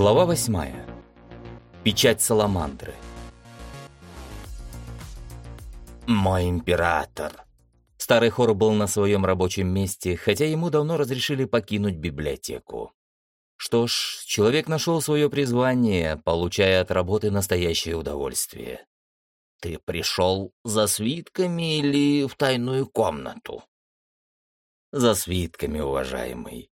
Глава восьмая. Печать Саламандры. «Мой император!» Старый хор был на своем рабочем месте, хотя ему давно разрешили покинуть библиотеку. Что ж, человек нашел свое призвание, получая от работы настоящее удовольствие. «Ты пришел за свитками или в тайную комнату?» «За свитками, уважаемый.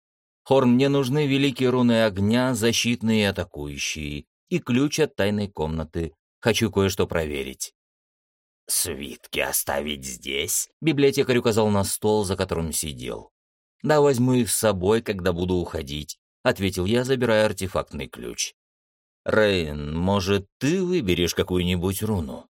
Хорн, мне нужны великие руны огня, защитные и атакующие, и ключ от тайной комнаты. Хочу кое-что проверить». «Свитки оставить здесь?» — библиотекарь указал на стол, за которым сидел. «Да, возьму их с собой, когда буду уходить», — ответил я, забирая артефактный ключ. «Рейн, может, ты выберешь какую-нибудь руну?»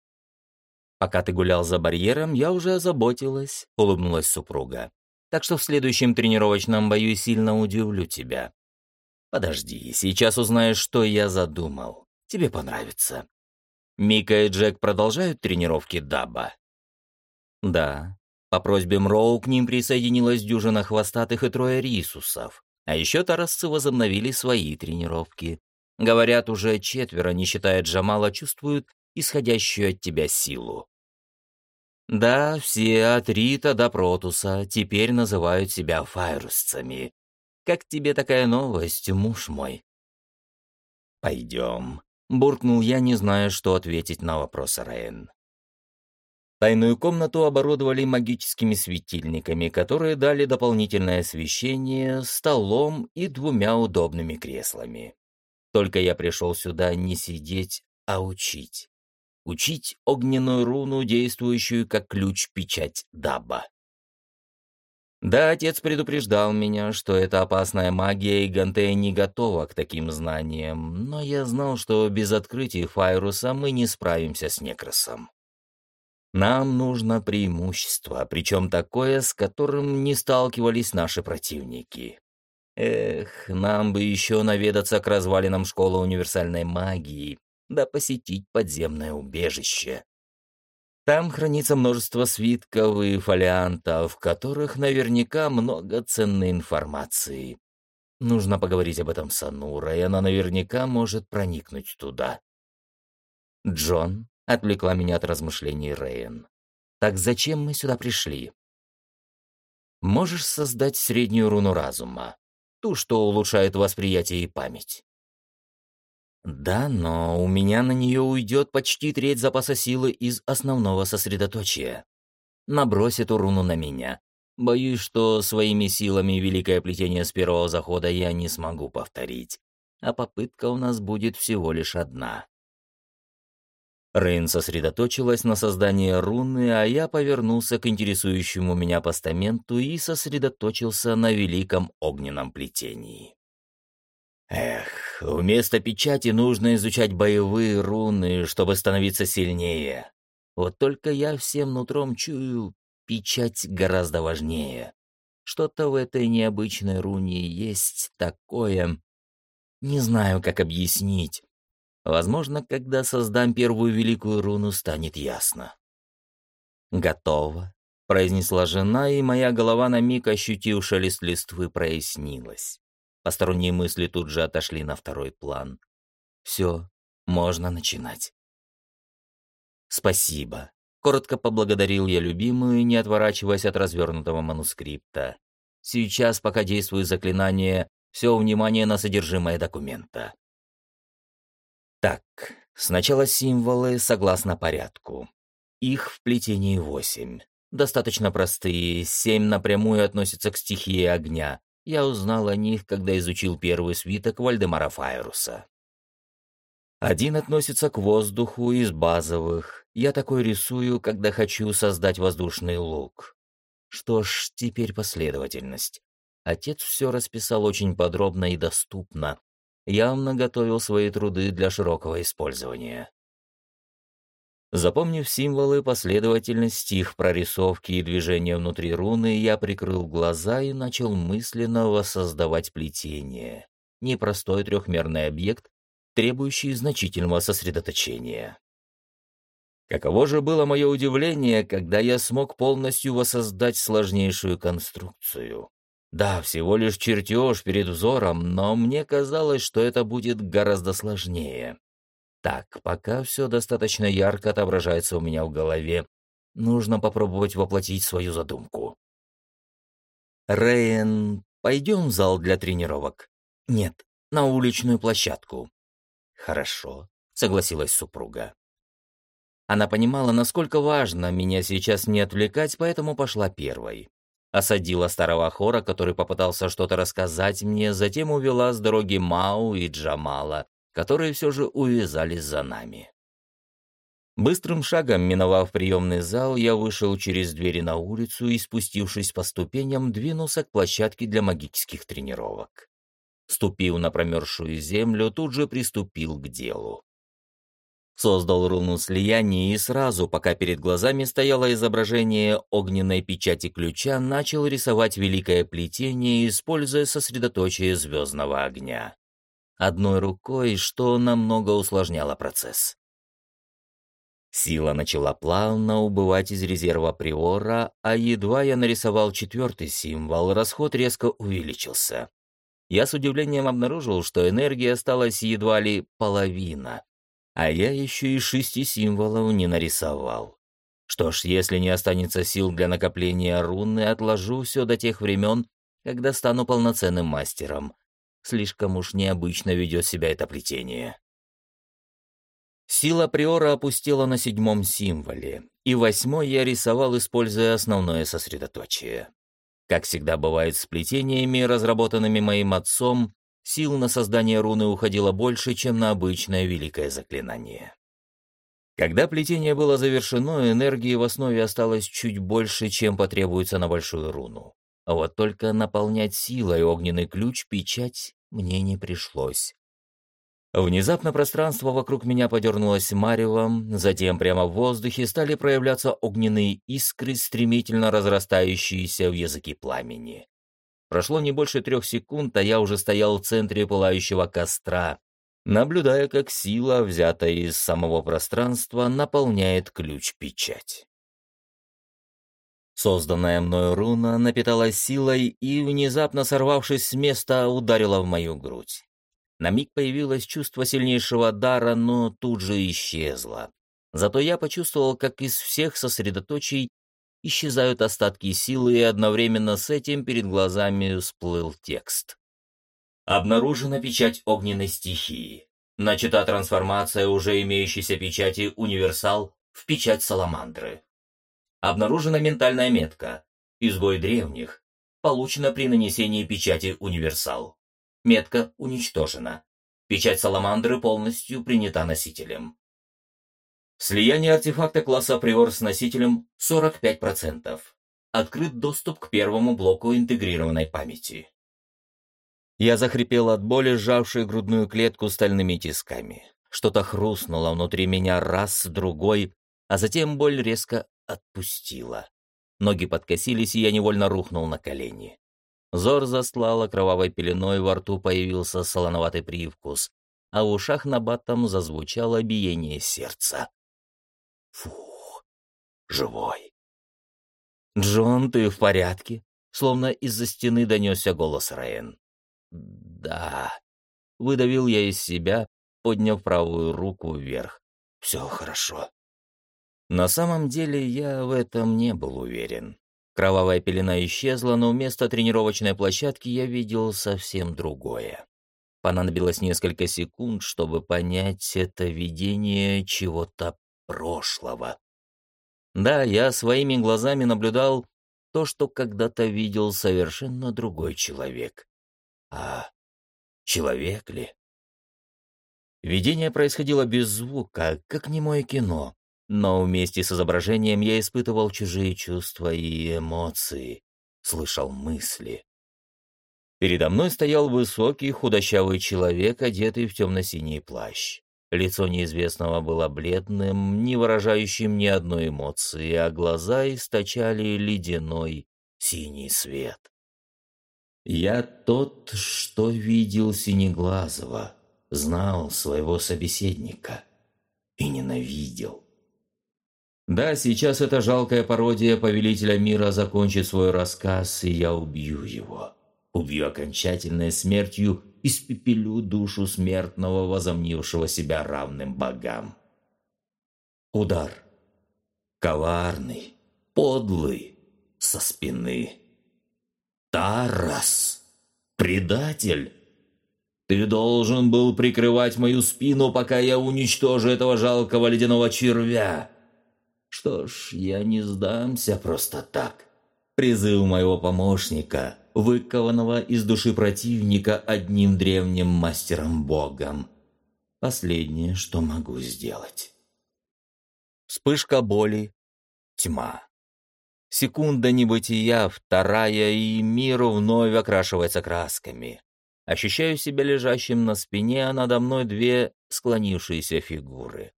«Пока ты гулял за барьером, я уже озаботилась», — улыбнулась супруга. «Так что в следующем тренировочном бою сильно удивлю тебя». «Подожди, сейчас узнаешь, что я задумал. Тебе понравится». Мика и Джек продолжают тренировки Даба? Да. По просьбе Мроу к ним присоединилась дюжина хвостатых и трое рисусов. А еще тарасцы возобновили свои тренировки. Говорят, уже четверо, не считая Джамала, чувствуют исходящую от тебя силу. Да, все от Рита до Протуса теперь называют себя файрусцами. Как тебе такая новость, муж мой? Пойдем. Буркнул я, не зная, что ответить на вопрос Рейн. Тайную комнату оборудовали магическими светильниками, которые дали дополнительное освещение, столом и двумя удобными креслами. Только я пришел сюда не сидеть, а учить. Учить огненную руну, действующую как ключ-печать Даба. Да, отец предупреждал меня, что это опасная магия, и Гантея не готова к таким знаниям, но я знал, что без открытия Файруса мы не справимся с Некросом. Нам нужно преимущество, причем такое, с которым не сталкивались наши противники. Эх, нам бы еще наведаться к развалинам школы универсальной магии, да посетить подземное убежище. Там хранится множество свитков и фолиантов, в которых наверняка много ценной информации. Нужно поговорить об этом с Анурой, она наверняка может проникнуть туда. Джон отвлекла меня от размышлений Рейн. Так зачем мы сюда пришли? Можешь создать среднюю руну разума, ту, что улучшает восприятие и память. Да, но у меня на нее уйдет почти треть запаса силы из основного сосредоточия. Набрось эту руну на меня. Боюсь, что своими силами великое плетение с первого захода я не смогу повторить. А попытка у нас будет всего лишь одна. Рейн сосредоточилась на создании руны, а я повернулся к интересующему меня постаменту и сосредоточился на великом огненном плетении. Эх, вместо печати нужно изучать боевые руны, чтобы становиться сильнее. Вот только я всем нутром чую, печать гораздо важнее. Что-то в этой необычной руне есть такое. Не знаю, как объяснить. Возможно, когда создам первую великую руну, станет ясно. «Готово», — произнесла жена, и моя голова на миг, ощутив шелест листвы, прояснилась. Посторонние мысли тут же отошли на второй план. Все, можно начинать. Спасибо. Коротко поблагодарил я любимую, не отворачиваясь от развернутого манускрипта. Сейчас, пока действует заклинание, все внимание на содержимое документа. Так, сначала символы согласно порядку. Их в плетении восемь. Достаточно простые, семь напрямую относятся к стихии огня, я узнал о них, когда изучил первый свиток Вальдемара Файруса. Один относится к воздуху из базовых. Я такой рисую, когда хочу создать воздушный лук. Что ж, теперь последовательность. Отец все расписал очень подробно и доступно. Явно готовил свои труды для широкого использования. Запомнив символы, последовательность их прорисовки и движения внутри руны, я прикрыл глаза и начал мысленно воссоздавать плетение. Непростой трехмерный объект, требующий значительного сосредоточения. Каково же было мое удивление, когда я смог полностью воссоздать сложнейшую конструкцию. Да, всего лишь чертеж перед взором, но мне казалось, что это будет гораздо сложнее. Так, пока все достаточно ярко отображается у меня в голове, нужно попробовать воплотить свою задумку. Рейн, пойдем в зал для тренировок? Нет, на уличную площадку. Хорошо, согласилась супруга. Она понимала, насколько важно меня сейчас не отвлекать, поэтому пошла первой. Осадила старого хора, который попытался что-то рассказать мне, затем увела с дороги Мау и Джамала, которые все же увязались за нами. Быстрым шагом, миновав приемный зал, я вышел через двери на улицу и, спустившись по ступеням, двинулся к площадке для магических тренировок. Ступив на промерзшую землю, тут же приступил к делу. Создал руну слияния и сразу, пока перед глазами стояло изображение огненной печати ключа, начал рисовать великое плетение, используя сосредоточие звездного огня. Одной рукой, что намного усложняло процесс. Сила начала плавно убывать из резерва приора, а едва я нарисовал четвертый символ, расход резко увеличился. Я с удивлением обнаружил, что энергии осталась едва ли половина, а я еще и шести символов не нарисовал. Что ж, если не останется сил для накопления руны, отложу все до тех времен, когда стану полноценным мастером. Слишком уж необычно ведет себя это плетение. Сила приора опустила на седьмом символе, и восьмой я рисовал, используя основное сосредоточие. Как всегда бывает с плетениями, разработанными моим отцом, Сил на создание руны уходило больше, чем на обычное великое заклинание. Когда плетение было завершено, энергии в основе осталось чуть больше, чем потребуется на большую руну. А вот только наполнять силой огненный ключ-печать мне не пришлось. Внезапно пространство вокруг меня подернулось маревом, затем прямо в воздухе стали проявляться огненные искры, стремительно разрастающиеся в языки пламени. Прошло не больше трех секунд, а я уже стоял в центре пылающего костра, наблюдая, как сила, взятая из самого пространства, наполняет ключ-печать. Созданная мною руна напиталась силой и, внезапно сорвавшись с места, ударила в мою грудь. На миг появилось чувство сильнейшего дара, но тут же исчезло. Зато я почувствовал, как из всех сосредоточий исчезают остатки силы, и одновременно с этим перед глазами всплыл текст. Обнаружена печать огненной стихии. Начата трансформация уже имеющейся печати «Универсал» в печать Саламандры. Обнаружена ментальная метка «Изгой древних». Получена при нанесении печати «Универсал». Метка уничтожена. Печать Саламандры полностью принята носителем. Слияние артефакта класса Приор с носителем 45%. Открыт доступ к первому блоку интегрированной памяти. Я захрипел от боли, сжавшей грудную клетку стальными тисками. Что-то хрустнуло внутри меня раз, другой, а затем боль резко отпустила. Ноги подкосились, и я невольно рухнул на колени. Зор застлала кровавой пеленой, во рту появился солоноватый привкус, а в ушах на батом зазвучало биение сердца. Фух, живой. «Джон, ты в порядке?» Словно из-за стены донесся голос Райан. «Да». Выдавил я из себя, подняв правую руку вверх. «Все хорошо». На самом деле я в этом не был уверен. Кровавая пелена исчезла, но вместо тренировочной площадки я видел совсем другое. Понадобилось несколько секунд, чтобы понять это видение чего-то прошлого. Да, я своими глазами наблюдал то, что когда-то видел совершенно другой человек. А человек ли? Видение происходило без звука, как немое кино, но вместе с изображением я испытывал чужие чувства и эмоции, слышал мысли. Передо мной стоял высокий худощавый человек, одетый в темно-синий плащ. Лицо неизвестного было бледным, не выражающим ни одной эмоции, а глаза источали ледяной синий свет. Я тот, что видел Синеглазого, знал своего собеседника и ненавидел. Да, сейчас эта жалкая пародия Повелителя Мира закончит свой рассказ, и я убью его. Убью окончательной смертью, испепелю душу смертного, возомнившего себя равным богам. Удар. Коварный, подлый, со спины. Тарас! Предатель! Ты должен был прикрывать мою спину, пока я уничтожу этого жалкого ледяного червя. Что ж, я не сдамся просто так. Призыв моего помощника, выкованного из души противника одним древним мастером-богом. Последнее, что могу сделать. Вспышка боли, тьма. Секунда небытия, вторая, и мир вновь окрашивается красками. Ощущаю себя лежащим на спине, а надо мной две склонившиеся фигуры.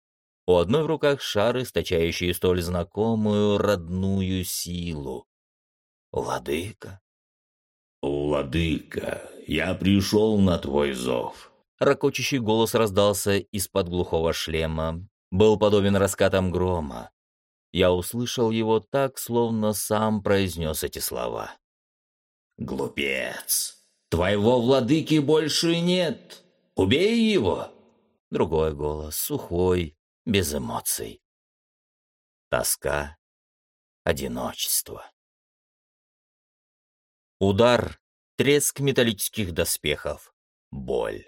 У одной в руках шар, источающий столь знакомую родную силу. Владыка? «Владыка, я пришел на твой зов!» Рокочущий голос раздался из-под глухого шлема. Был подобен раскатам грома. Я услышал его так, словно сам произнес эти слова. «Глупец! Твоего владыки больше нет! Убей его!» Другой голос, сухой, без эмоций. Тоска, одиночество. Удар, треск металлических доспехов, боль.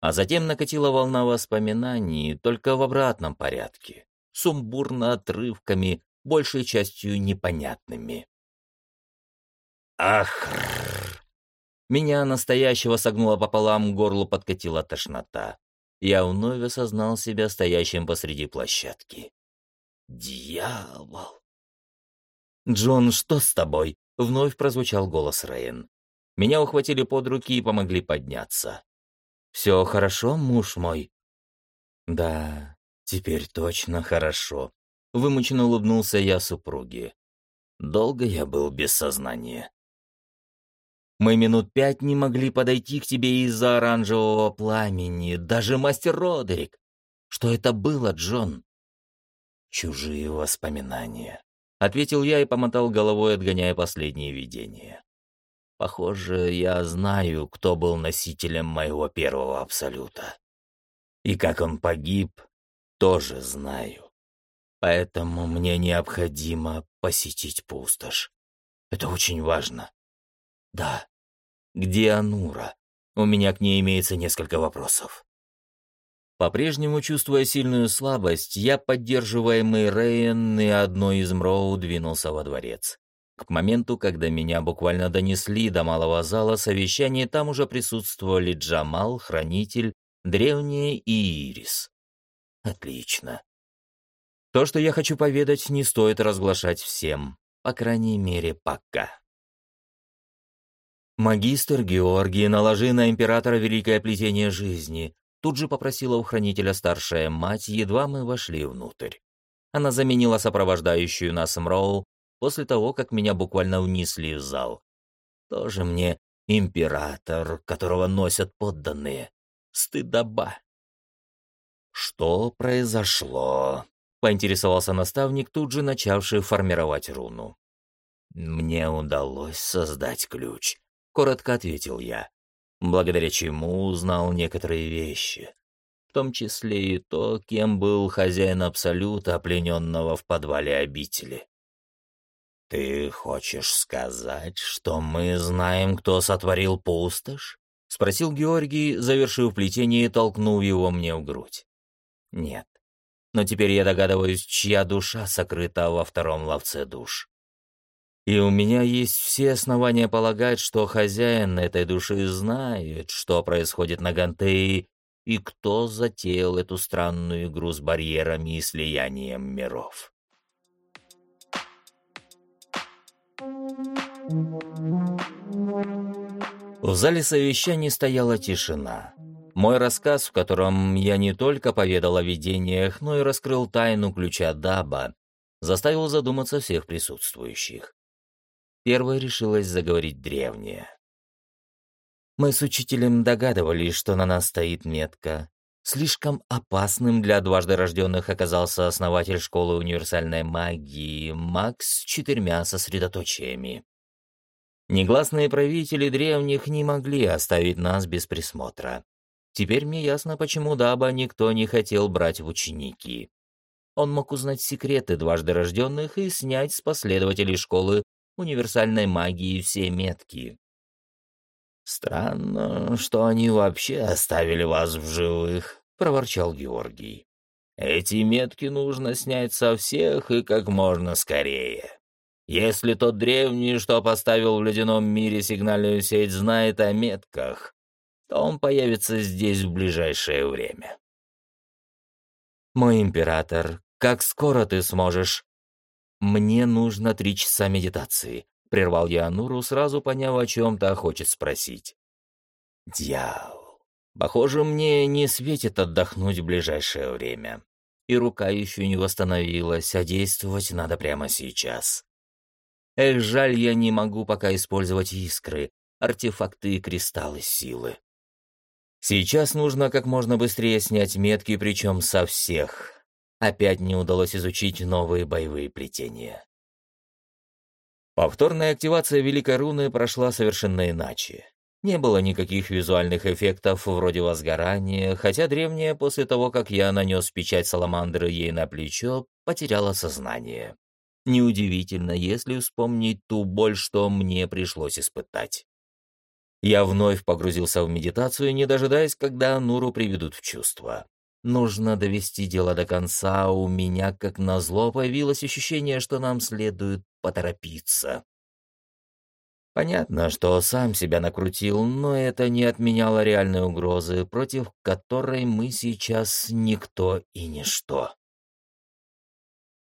А затем накатила волна воспоминаний, только в обратном порядке, сумбурно отрывками, большей частью непонятными. Ах! Меня настоящего согнуло пополам, горло подкатила тошнота я вновь осознал себя стоящим посреди площадки. «Дьявол!» «Джон, что с тобой?» — вновь прозвучал голос Рейн. Меня ухватили под руки и помогли подняться. «Все хорошо, муж мой?» «Да, теперь точно хорошо», — вымученно улыбнулся я супруге. «Долго я был без сознания». Мы минут пять не могли подойти к тебе из-за оранжевого пламени, даже мастер Родерик. Что это было, Джон? Чужие воспоминания. Ответил я и помотал головой, отгоняя последние видения. Похоже, я знаю, кто был носителем моего первого абсолюта. И как он погиб, тоже знаю. Поэтому мне необходимо посетить пустошь. Это очень важно. Да. Где Анура? У меня к ней имеется несколько вопросов. По-прежнему чувствуя сильную слабость, я, поддерживаемый Рейн и одной из Мроу, двинулся во дворец. К моменту, когда меня буквально донесли до малого зала совещания, там уже присутствовали Джамал, Хранитель, Древняя и Ирис. Отлично. То, что я хочу поведать, не стоит разглашать всем, по крайней мере, пока. «Магистр Георгий, наложи на императора великое плетение жизни», тут же попросила у хранителя старшая мать, едва мы вошли внутрь. Она заменила сопровождающую нас Мроу после того, как меня буквально унесли в зал. Тоже мне император, которого носят подданные. Стыдоба. «Что произошло?» — поинтересовался наставник, тут же начавший формировать руну. «Мне удалось создать ключ», коротко ответил я, благодаря чему узнал некоторые вещи, в том числе и то, кем был хозяин Абсолюта, плененного в подвале обители. «Ты хочешь сказать, что мы знаем, кто сотворил пустошь?» — спросил Георгий, завершив плетение и толкнув его мне в грудь. «Нет. Но теперь я догадываюсь, чья душа сокрыта во втором ловце душ. И у меня есть все основания полагать, что хозяин этой души знает, что происходит на Гантеи и кто затеял эту странную игру с барьерами и слиянием миров. В зале совещаний стояла тишина. Мой рассказ, в котором я не только поведал о видениях, но и раскрыл тайну ключа Даба, заставил задуматься всех присутствующих. Первой решилась заговорить древняя. Мы с учителем догадывались, что на нас стоит метка. Слишком опасным для дважды рожденных оказался основатель школы универсальной магии Макс с четырьмя сосредоточиями. Негласные правители древних не могли оставить нас без присмотра. Теперь мне ясно, почему Даба никто не хотел брать в ученики. Он мог узнать секреты дважды рожденных и снять с последователей школы универсальной магии все метки. «Странно, что они вообще оставили вас в живых», — проворчал Георгий. «Эти метки нужно снять со всех и как можно скорее. Если тот древний, что поставил в ледяном мире сигнальную сеть, знает о метках, то он появится здесь в ближайшее время». «Мой император, как скоро ты сможешь?» «Мне нужно три часа медитации», — прервал я Ануру, сразу поняв, о чем-то хочет спросить. «Дьявол! Похоже, мне не светит отдохнуть в ближайшее время. И рука еще не восстановилась, а действовать надо прямо сейчас. Эх, жаль, я не могу пока использовать искры, артефакты и кристаллы силы. Сейчас нужно как можно быстрее снять метки, причем со всех, Опять не удалось изучить новые боевые плетения. Повторная активация Великой Руны прошла совершенно иначе. Не было никаких визуальных эффектов вроде возгорания, хотя древняя после того, как я нанес печать саламандры ей на плечо, потеряла сознание. Неудивительно, если вспомнить ту боль, что мне пришлось испытать. Я вновь погрузился в медитацию, не дожидаясь, когда Нуру приведут в чувство. Нужно довести дело до конца, а у меня, как назло, появилось ощущение, что нам следует поторопиться. Понятно, что сам себя накрутил, но это не отменяло реальной угрозы, против которой мы сейчас никто и ничто.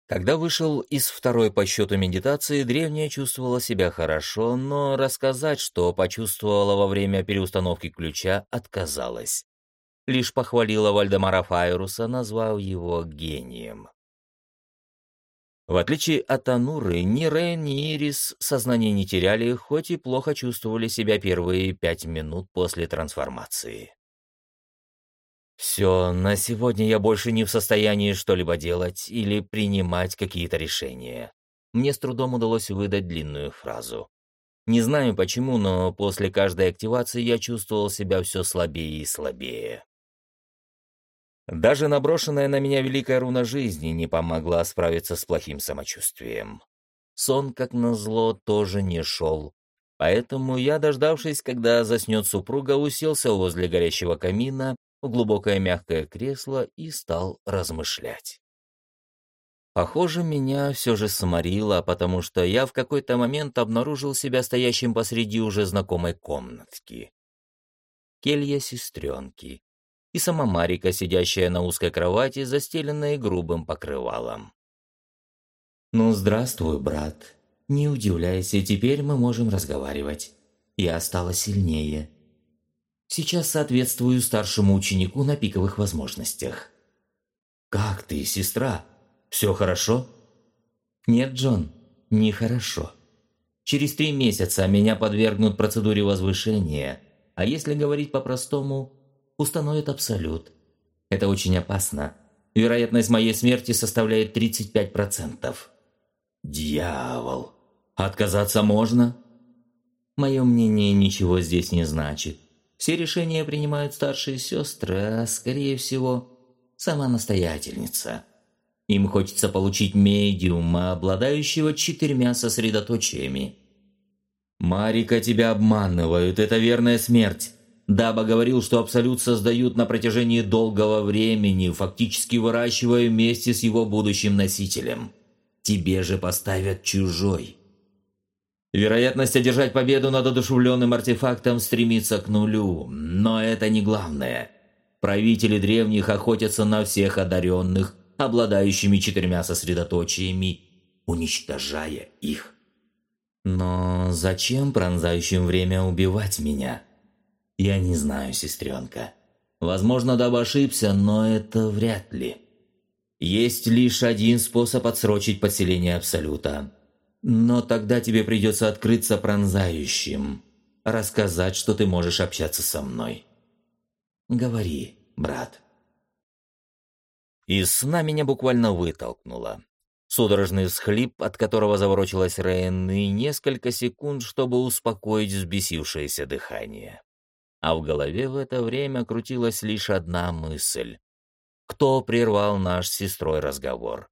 Когда вышел из второй по счету медитации, древняя чувствовала себя хорошо, но рассказать, что почувствовала во время переустановки ключа, отказалась лишь похвалила Вальдемара Файруса, назвав его гением. В отличие от Ануры, ни Рейн, ни Ирис сознание не теряли, хоть и плохо чувствовали себя первые пять минут после трансформации. «Все, на сегодня я больше не в состоянии что-либо делать или принимать какие-то решения». Мне с трудом удалось выдать длинную фразу. Не знаю почему, но после каждой активации я чувствовал себя все слабее и слабее. Даже наброшенная на меня великая руна жизни не помогла справиться с плохим самочувствием. Сон, как назло, тоже не шел. Поэтому я, дождавшись, когда заснет супруга, уселся возле горящего камина в глубокое мягкое кресло и стал размышлять. Похоже, меня все же сморило, потому что я в какой-то момент обнаружил себя стоящим посреди уже знакомой комнатки. Келья сестренки и сама Марика, сидящая на узкой кровати, застеленной грубым покрывалом. «Ну, здравствуй, брат. Не удивляйся, теперь мы можем разговаривать. Я стала сильнее. Сейчас соответствую старшему ученику на пиковых возможностях». «Как ты, сестра? Все хорошо?» «Нет, Джон, нехорошо. Через три месяца меня подвергнут процедуре возвышения, а если говорить по-простому, установят абсолют. Это очень опасно. Вероятность моей смерти составляет 35%. Дьявол! Отказаться можно? Мое мнение ничего здесь не значит. Все решения принимают старшие сестры, а, скорее всего, сама настоятельница. Им хочется получить медиума, обладающего четырьмя сосредоточиями. «Марика, тебя обманывают, это верная смерть. Даба говорил, что Абсолют создают на протяжении долгого времени, фактически выращивая вместе с его будущим носителем. Тебе же поставят чужой. Вероятность одержать победу над одушевленным артефактом стремится к нулю, но это не главное. Правители древних охотятся на всех одаренных, обладающими четырьмя сосредоточиями, уничтожая их. Но зачем пронзающим время убивать меня? Я не знаю, сестренка. Возможно, Даба ошибся, но это вряд ли. Есть лишь один способ отсрочить подселение Абсолюта. Но тогда тебе придется открыться пронзающим, рассказать, что ты можешь общаться со мной. Говори, брат. Из сна меня буквально вытолкнуло. Судорожный всхлип, от которого заворочилась Рейн, и несколько секунд, чтобы успокоить взбесившееся дыхание. А в голове в это время крутилась лишь одна мысль. Кто прервал наш с сестрой разговор?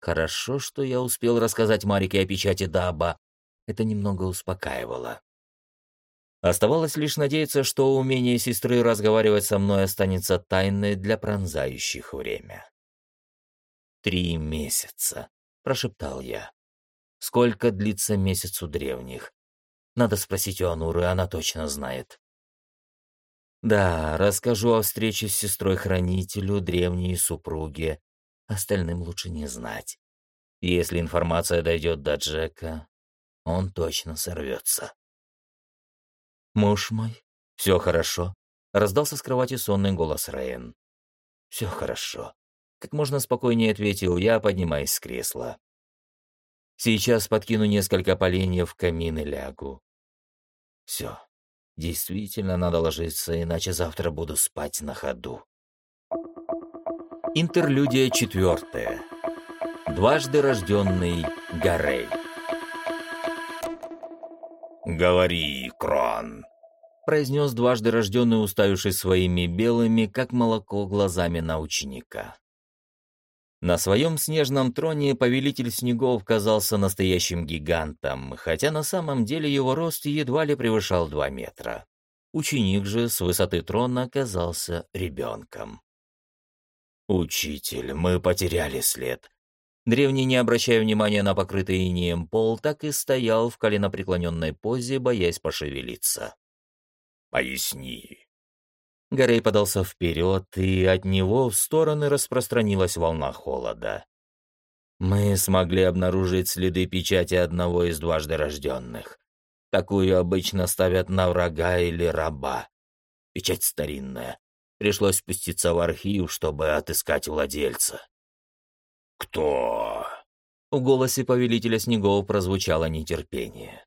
Хорошо, что я успел рассказать Марике о печати Даба. Это немного успокаивало. Оставалось лишь надеяться, что умение сестры разговаривать со мной останется тайной для пронзающих время. «Три месяца», — прошептал я. «Сколько длится месяц у древних? Надо спросить у Ануры, она точно знает». «Да, расскажу о встрече с сестрой-хранителю, древней супруге. Остальным лучше не знать. Если информация дойдет до Джека, он точно сорвется». «Муж мой, все хорошо», — раздался с кровати сонный голос Райан. «Все хорошо», — как можно спокойнее ответил я, поднимаясь с кресла. «Сейчас подкину несколько поленьев в камин и лягу. Все, действительно надо ложиться, иначе завтра буду спать на ходу». Интерлюдия четвертая. Дважды рожденный Гарей. «Говори, Крон!» — произнес дважды рожденный, уставившись своими белыми, как молоко, глазами на ученика. На своем снежном троне повелитель снегов казался настоящим гигантом, хотя на самом деле его рост едва ли превышал два метра. Ученик же с высоты трона казался ребенком. «Учитель, мы потеряли след», Древний, не обращая внимания на покрытый инеем пол, так и стоял в коленопреклоненной позе, боясь пошевелиться. «Поясни». Горей подался вперед, и от него в стороны распространилась волна холода. Мы смогли обнаружить следы печати одного из дважды рожденных. Такую обычно ставят на врага или раба. Печать старинная. Пришлось спуститься в архив, чтобы отыскать владельца. «Кто?» В голосе повелителя снегов прозвучало нетерпение.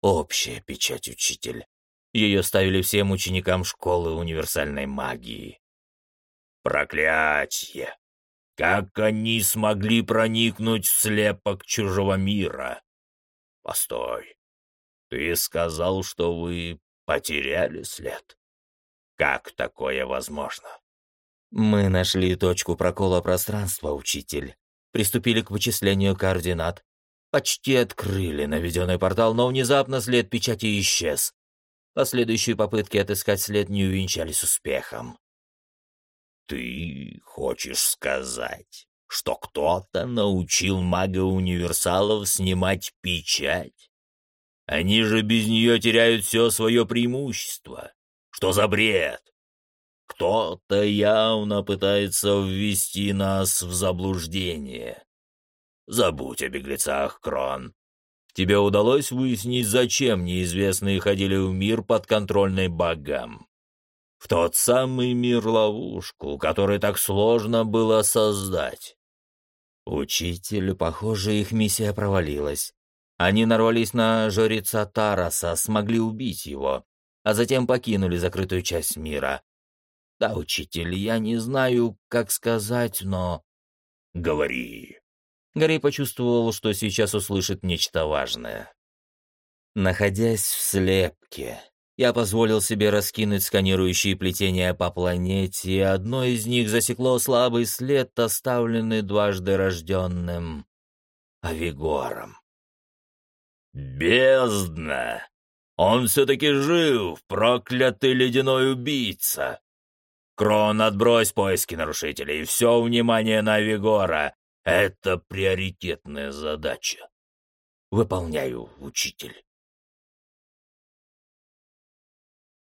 «Общая печать, учитель. Ее ставили всем ученикам школы универсальной магии». «Проклятье! Как они смогли проникнуть в слепок чужого мира? Постой, ты сказал, что вы потеряли след. Как такое возможно?» Мы нашли точку прокола пространства, учитель. Приступили к вычислению координат. Почти открыли наведенный портал, но внезапно след печати исчез. Последующие попытки отыскать след не увенчались успехом. «Ты хочешь сказать, что кто-то научил мага-универсалов снимать печать? Они же без нее теряют все свое преимущество. Что за бред?» Кто-то явно пытается ввести нас в заблуждение. Забудь о беглецах, Крон. Тебе удалось выяснить, зачем неизвестные ходили в мир подконтрольный богам? В тот самый мир-ловушку, который так сложно было создать. Учитель, похоже, их миссия провалилась. Они нарвались на жреца Тараса, смогли убить его, а затем покинули закрытую часть мира, да, учитель, я не знаю, как сказать, но... Говори. Гарри почувствовал, что сейчас услышит нечто важное. Находясь в слепке, я позволил себе раскинуть сканирующие плетения по планете, и одно из них засекло слабый след, оставленный дважды рожденным Авигором. «Бездна! Он все-таки жив, проклятый ледяной убийца!» Крон, отбрось поиски нарушителей. Все внимание на Вигора. Это приоритетная задача. Выполняю, учитель.